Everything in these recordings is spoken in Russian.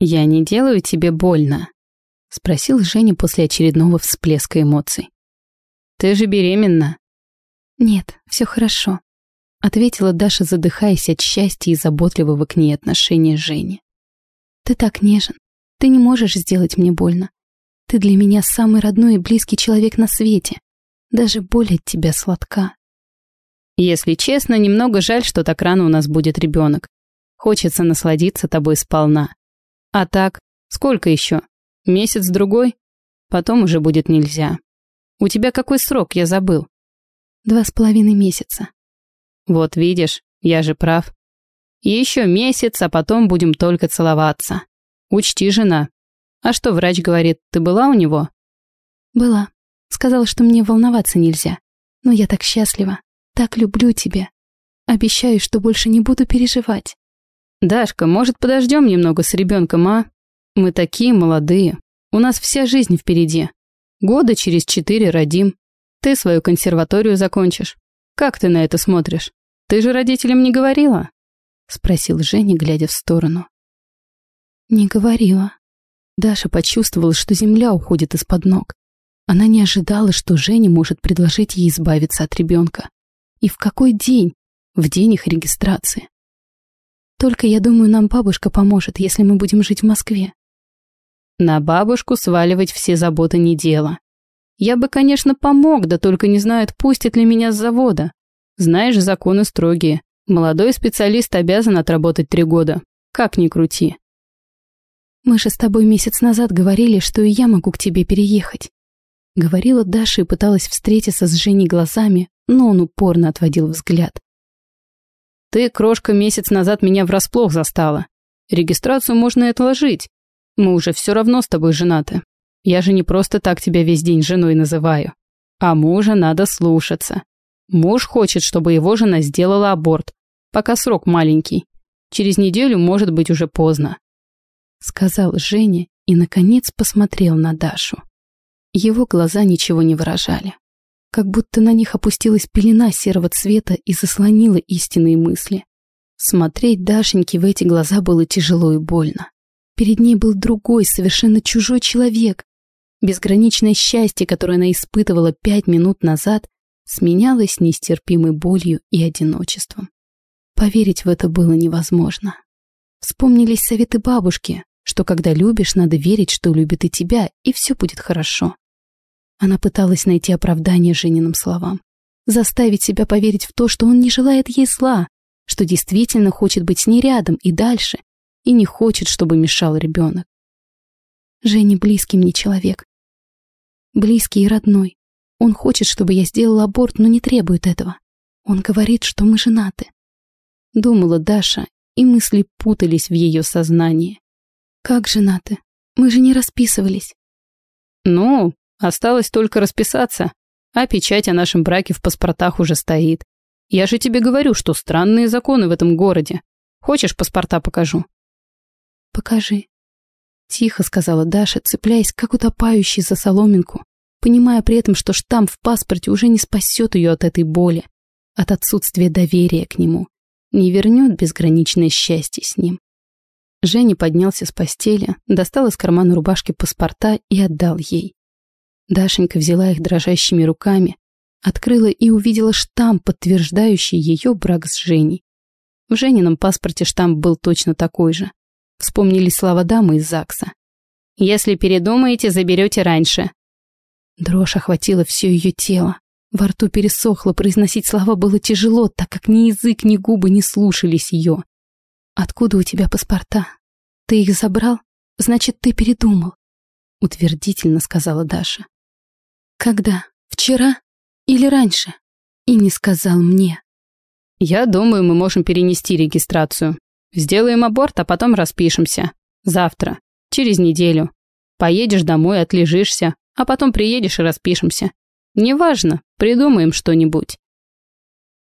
«Я не делаю тебе больно?» — спросил Женя после очередного всплеска эмоций. «Ты же беременна». «Нет, все хорошо», — ответила Даша, задыхаясь от счастья и заботливого к ней отношения Жени. «Ты так нежен. Ты не можешь сделать мне больно. Ты для меня самый родной и близкий человек на свете. Даже боль от тебя сладка». «Если честно, немного жаль, что так рано у нас будет ребенок. Хочется насладиться тобой сполна. А так, сколько еще? Месяц-другой? Потом уже будет нельзя. У тебя какой срок, я забыл?» «Два с половиной месяца», вот видишь, я же прав. Еще месяц, а потом будем только целоваться. Учти, жена. А что врач говорит, ты была у него? Была. Сказала, что мне волноваться нельзя. Но я так счастлива. Так люблю тебя. Обещаю, что больше не буду переживать. Дашка, может, подождем немного с ребенком, а? Мы такие молодые. У нас вся жизнь впереди. Года через четыре родим. Ты свою консерваторию закончишь. Как ты на это смотришь? Ты же родителям не говорила?» — спросил Женя, глядя в сторону. «Не говорила». Даша почувствовала, что земля уходит из-под ног. Она не ожидала, что Женя может предложить ей избавиться от ребенка. И в какой день? В день их регистрации. Только я думаю, нам бабушка поможет, если мы будем жить в Москве. На бабушку сваливать все заботы не дело. Я бы, конечно, помог, да только не знаю, отпустят ли меня с завода. Знаешь, законы строгие. Молодой специалист обязан отработать три года. Как ни крути. Мы же с тобой месяц назад говорили, что и я могу к тебе переехать. Говорила Даша и пыталась встретиться с Женей глазами, но он упорно отводил взгляд. Ты, крошка, месяц назад меня врасплох застала. Регистрацию можно и отложить. Мы уже все равно с тобой женаты. Я же не просто так тебя весь день женой называю. А мужа надо слушаться. Муж хочет, чтобы его жена сделала аборт, пока срок маленький. Через неделю может быть уже поздно. Сказал Женя и, наконец, посмотрел на Дашу. Его глаза ничего не выражали. Как будто на них опустилась пелена серого цвета и заслонила истинные мысли. Смотреть Дашеньке в эти глаза было тяжело и больно. Перед ней был другой, совершенно чужой человек. Безграничное счастье, которое она испытывала пять минут назад, сменялось нестерпимой болью и одиночеством. Поверить в это было невозможно. Вспомнились советы бабушки, что когда любишь, надо верить, что любит и тебя, и все будет хорошо. Она пыталась найти оправдание Жениным словам, заставить себя поверить в то, что он не желает ей зла, что действительно хочет быть с ней рядом и дальше, и не хочет, чтобы мешал ребенок. Женя близкий мне человек. Близкий и родной. Он хочет, чтобы я сделала аборт, но не требует этого. Он говорит, что мы женаты. Думала Даша, и мысли путались в ее сознании. Как женаты? Мы же не расписывались. Ну, осталось только расписаться, а печать о нашем браке в паспортах уже стоит. Я же тебе говорю, что странные законы в этом городе. Хочешь, паспорта покажу? Покажи. Тихо сказала Даша, цепляясь, как утопающий за соломинку, понимая при этом, что штамп в паспорте уже не спасет ее от этой боли, от отсутствия доверия к нему, не вернет безграничное счастье с ним. Женя поднялся с постели, достал из кармана рубашки паспорта и отдал ей. Дашенька взяла их дрожащими руками, открыла и увидела штамп, подтверждающий ее брак с Женей. В Женином паспорте штамп был точно такой же. Вспомнили слова дамы из ЗАГСа. «Если передумаете, заберете раньше. Дрожь охватила все ее тело. Во рту пересохло, произносить слова было тяжело, так как ни язык, ни губы не слушались ее. «Откуда у тебя паспорта? Ты их забрал? Значит, ты передумал», — утвердительно сказала Даша. «Когда? Вчера? Или раньше?» И не сказал мне. «Я думаю, мы можем перенести регистрацию. Сделаем аборт, а потом распишемся. Завтра. Через неделю. Поедешь домой, отлежишься, а потом приедешь и распишемся. Неважно, придумаем что-нибудь».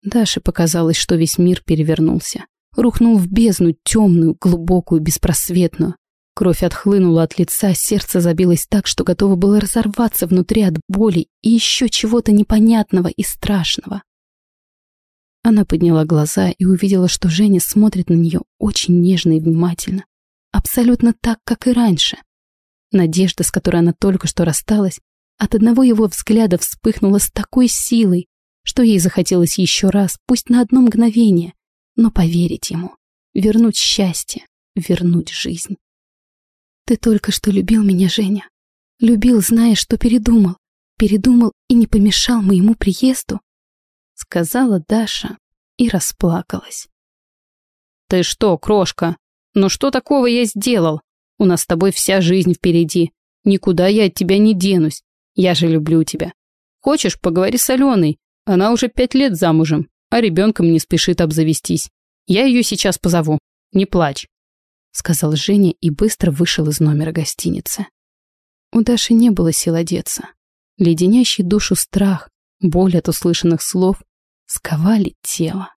Даше показалось, что весь мир перевернулся. Рухнул в бездну темную, глубокую, беспросветную. Кровь отхлынула от лица, сердце забилось так, что готово было разорваться внутри от боли и еще чего-то непонятного и страшного. Она подняла глаза и увидела, что Женя смотрит на нее очень нежно и внимательно. абсолютно так, как и раньше. Надежда, с которой она только что рассталась, от одного его взгляда вспыхнула с такой силой, что ей захотелось еще раз, пусть на одно мгновение, но поверить ему, вернуть счастье, вернуть жизнь. Ты только что любил меня, Женя. Любил, зная, что передумал. Передумал и не помешал моему приезду, сказала Даша и расплакалась. Ты что, крошка? Ну что такого я сделал? У нас с тобой вся жизнь впереди. Никуда я от тебя не денусь. Я же люблю тебя. Хочешь, поговори с Аленой. Она уже пять лет замужем, а ребенком не спешит обзавестись. Я ее сейчас позову. Не плачь. Сказал Женя и быстро вышел из номера гостиницы. У Даши не было сил одеться. Леденящий душу страх, боль от услышанных слов сковали тело.